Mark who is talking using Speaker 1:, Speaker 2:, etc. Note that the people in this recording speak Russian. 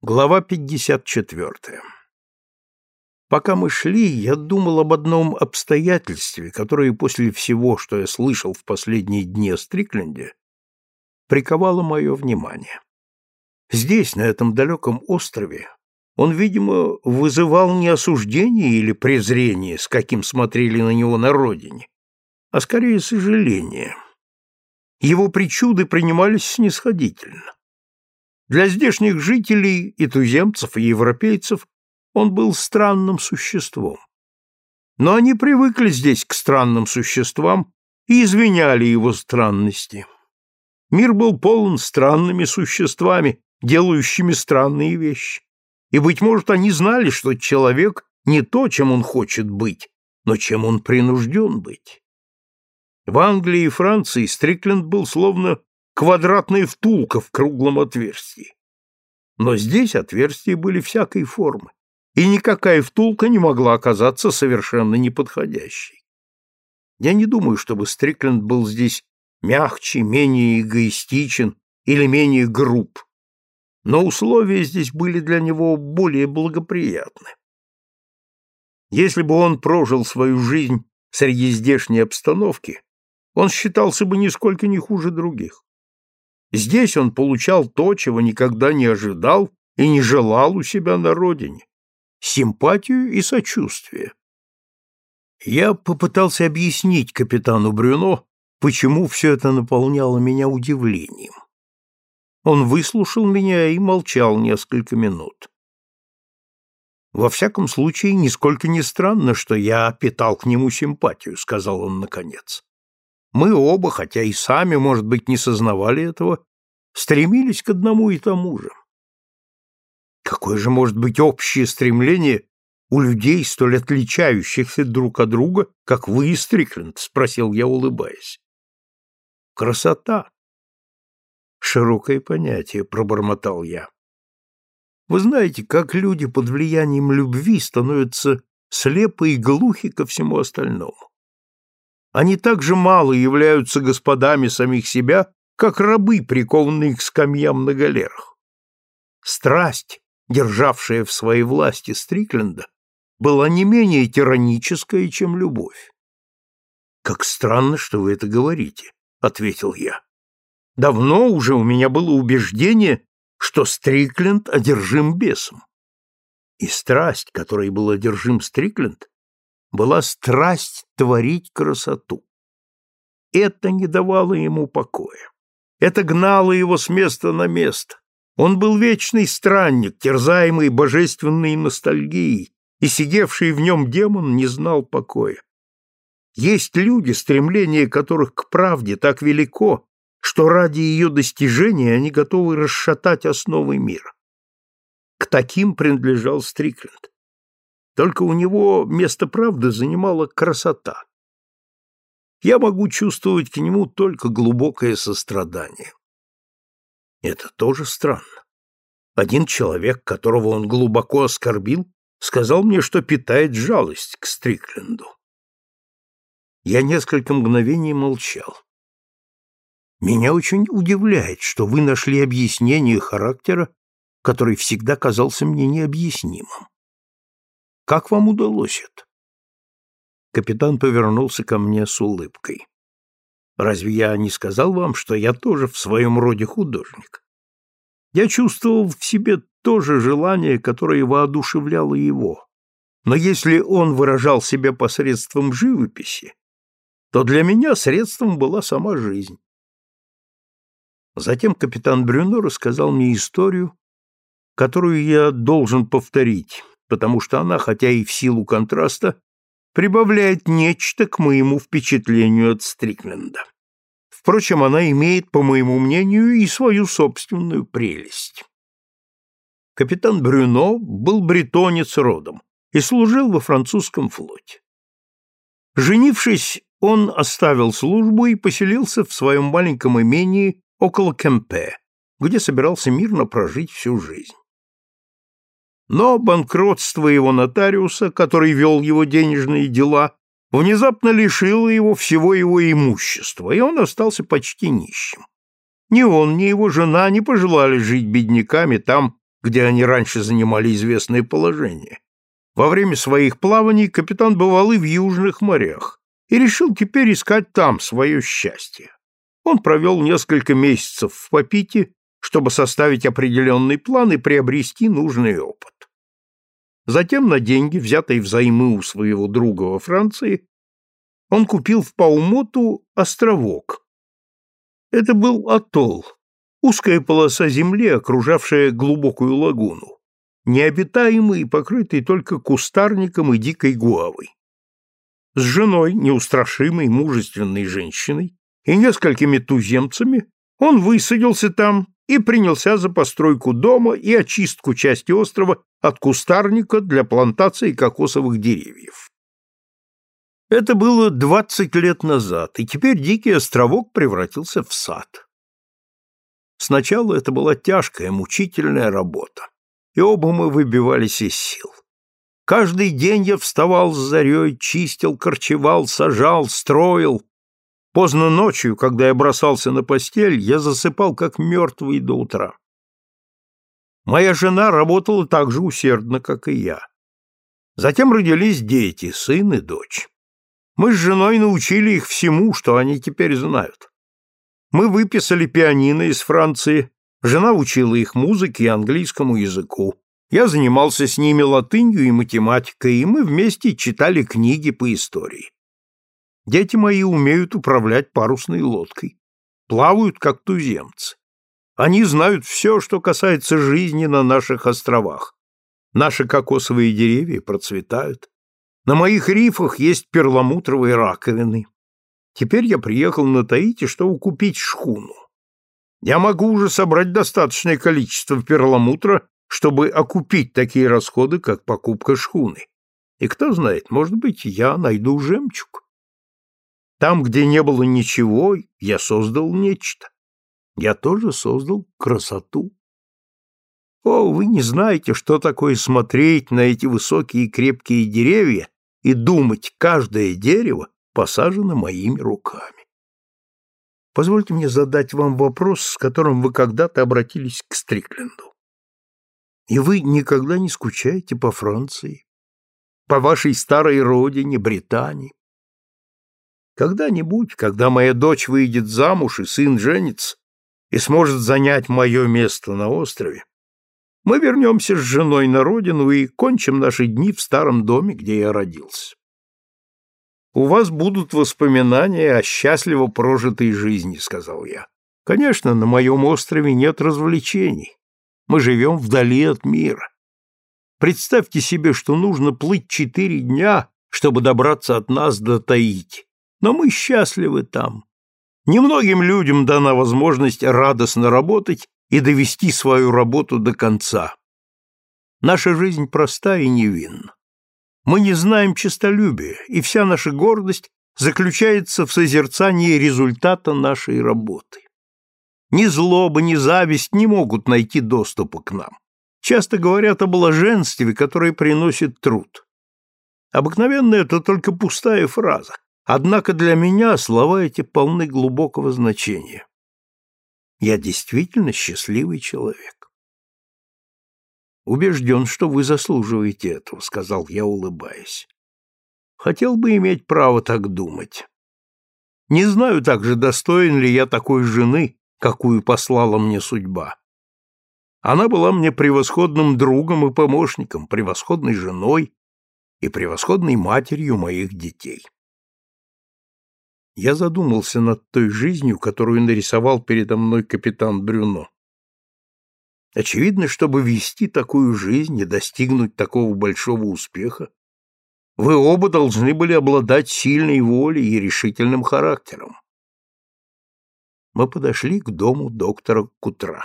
Speaker 1: Глава 54. Пока мы шли, я думал об одном обстоятельстве, которое после всего, что я слышал в последние дни о Стрикленде, приковало мое внимание. Здесь, на этом далеком острове, он, видимо, вызывал не осуждение или презрение, с каким смотрели на него на родине, а скорее сожаление. Его причуды принимались снисходительно. Для здешних жителей, и туземцев, и европейцев он был странным существом. Но они привыкли здесь к странным существам и извиняли его странности. Мир был полон странными существами, делающими странные вещи. И, быть может, они знали, что человек не то, чем он хочет быть, но чем он принужден быть. В Англии и Франции Стрикленд был словно квадратная втулка в круглом отверстии. Но здесь отверстия были всякой формы, и никакая втулка не могла оказаться совершенно неподходящей. Я не думаю, чтобы Стрикленд был здесь мягче, менее эгоистичен или менее груб, но условия здесь были для него более благоприятны. Если бы он прожил свою жизнь среди здешней обстановки, он считался бы нисколько не хуже других. Здесь он получал то, чего никогда не ожидал и не желал у себя на родине — симпатию и сочувствие. Я попытался объяснить капитану Брюно, почему все это наполняло меня удивлением. Он выслушал меня и молчал несколько минут. «Во всяком случае, нисколько не странно, что я питал к нему симпатию», — сказал он наконец. Мы оба, хотя и сами, может быть, не сознавали этого, стремились к одному и тому же. Какое же может быть общее стремление у людей, столь отличающихся друг от друга, как вы и Стрикленд? — спросил я, улыбаясь. — Красота. Широкое понятие, — пробормотал я. Вы знаете, как люди под влиянием любви становятся слепы и глухи ко всему остальному. Они так же мало являются господами самих себя, как рабы, прикованные к скамьям на галерах. Страсть, державшая в своей власти Стрикленда, была не менее тираническая, чем любовь. «Как странно, что вы это говорите», — ответил я. «Давно уже у меня было убеждение, что Стрикленд одержим бесом. И страсть, которой был одержим Стрикленд, была страсть творить красоту. Это не давало ему покоя. Это гнало его с места на место. Он был вечный странник, терзаемый божественной ностальгией, и сидевший в нем демон не знал покоя. Есть люди, стремление которых к правде так велико, что ради ее достижения они готовы расшатать основы мира. К таким принадлежал Стрикленд. Только у него место правды занимала красота. Я могу чувствовать к нему только глубокое сострадание. Это тоже странно. Один человек, которого он глубоко оскорбил, сказал мне, что питает жалость к Стрикленду. Я несколько мгновений молчал. Меня очень удивляет, что вы нашли объяснение характера, который всегда казался мне необъяснимым. Как вам удалось это? Капитан повернулся ко мне с улыбкой. Разве я не сказал вам, что я тоже в своем роде художник? Я чувствовал в себе то же желание, которое воодушевляло его. Но если он выражал себя посредством живописи, то для меня средством была сама жизнь. Затем капитан Брюно рассказал мне историю, которую я должен повторить, потому что она, хотя и в силу контраста, прибавляет нечто к моему впечатлению от Стрикленда. Впрочем, она имеет, по моему мнению, и свою собственную прелесть. Капитан Брюно был бретонец родом и служил во французском флоте. Женившись, он оставил службу и поселился в своем маленьком имении около Кемпе, где собирался мирно прожить всю жизнь. Но банкротство его нотариуса, который вел его денежные дела, внезапно лишило его всего его имущества, и он остался почти нищим. Ни он, ни его жена не пожелали жить бедняками там, где они раньше занимали известное положение. Во время своих плаваний капитан бывал и в южных морях и решил теперь искать там свое счастье. Он провел несколько месяцев в Попите, чтобы составить определенный план и приобрести нужный опыт. Затем на деньги, взятые взаймы у своего друга во Франции, он купил в Паумоту островок. Это был атолл, узкая полоса земли, окружавшая глубокую лагуну, необитаемый и покрытый только кустарником и дикой гуавой. С женой, неустрашимой, мужественной женщиной и несколькими туземцами он высадился там и принялся за постройку дома и очистку части острова от кустарника для плантации кокосовых деревьев. Это было двадцать лет назад, и теперь дикий островок превратился в сад. Сначала это была тяжкая, мучительная работа, и оба мы выбивались из сил. Каждый день я вставал с зарей, чистил, корчевал, сажал, строил. Поздно ночью, когда я бросался на постель, я засыпал как мертвый до утра. Моя жена работала так же усердно, как и я. Затем родились дети, сын и дочь. Мы с женой научили их всему, что они теперь знают. Мы выписали пианино из Франции, жена учила их музыке и английскому языку. Я занимался с ними латынью и математикой, и мы вместе читали книги по истории. Дети мои умеют управлять парусной лодкой, плавают как туземцы. Они знают все, что касается жизни на наших островах. Наши кокосовые деревья процветают, на моих рифах есть перламутровые раковины. Теперь я приехал на Таити, чтобы купить шхуну. Я могу уже собрать достаточное количество перламутра, чтобы окупить такие расходы, как покупка шхуны. И кто знает, может быть, я найду жемчуг. Там, где не было ничего, я создал нечто. Я тоже создал красоту. О, вы не знаете, что такое смотреть на эти высокие крепкие деревья и думать, каждое дерево посажено моими руками. Позвольте мне задать вам вопрос, с которым вы когда-то обратились к Стрикленду. И вы никогда не скучаете по Франции, по вашей старой родине, Британии? Когда-нибудь, когда моя дочь выйдет замуж и сын женится и сможет занять мое место на острове, мы вернемся с женой на родину и кончим наши дни в старом доме, где я родился. У вас будут воспоминания о счастливо прожитой жизни, сказал я. Конечно, на моем острове нет развлечений. Мы живем вдали от мира. Представьте себе, что нужно плыть четыре дня, чтобы добраться от нас до Таити. Но мы счастливы там. Немногим людям дана возможность радостно работать и довести свою работу до конца. Наша жизнь проста и невинна. Мы не знаем честолюбия, и вся наша гордость заключается в созерцании результата нашей работы. Ни злоба, ни зависть не могут найти доступа к нам. Часто говорят о блаженстве, которое приносит труд. Обыкновенно это только пустая фраза, однако для меня слова эти полны глубокого значения. Я действительно счастливый человек. Убежден, что вы заслуживаете этого, сказал я, улыбаясь. Хотел бы иметь право так думать. Не знаю также, достоин ли я такой жены, какую послала мне судьба. Она была мне превосходным другом и помощником, превосходной женой и превосходной матерью моих детей я задумался над той жизнью, которую нарисовал передо мной капитан Брюно. Очевидно, чтобы вести такую жизнь и достигнуть такого большого успеха, вы оба должны были обладать сильной волей и решительным характером. Мы подошли к дому доктора Кутра.